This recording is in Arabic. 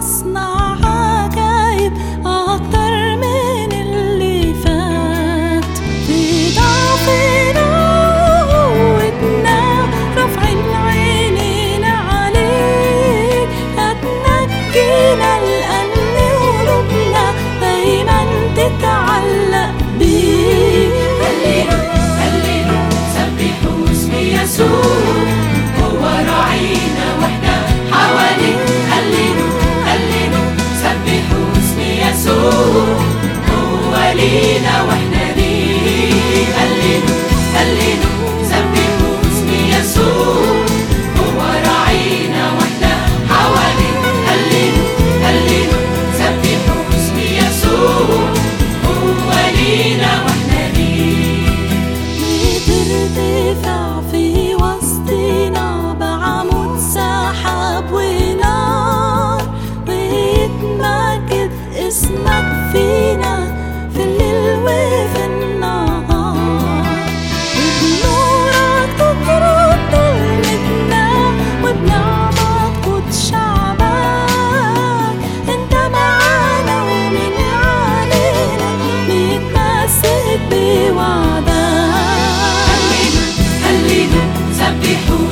وبروحك اصنع عجايب أكتر من اللي فات. في ضعفنا وقوتنا رافعين عينينا عليك. هتنجينا لأن قلوبنا دايما تتعلق بيك. هللوا هللوا سبحوا اسم يسوع. Santo e Puro.